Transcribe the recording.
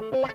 Bye.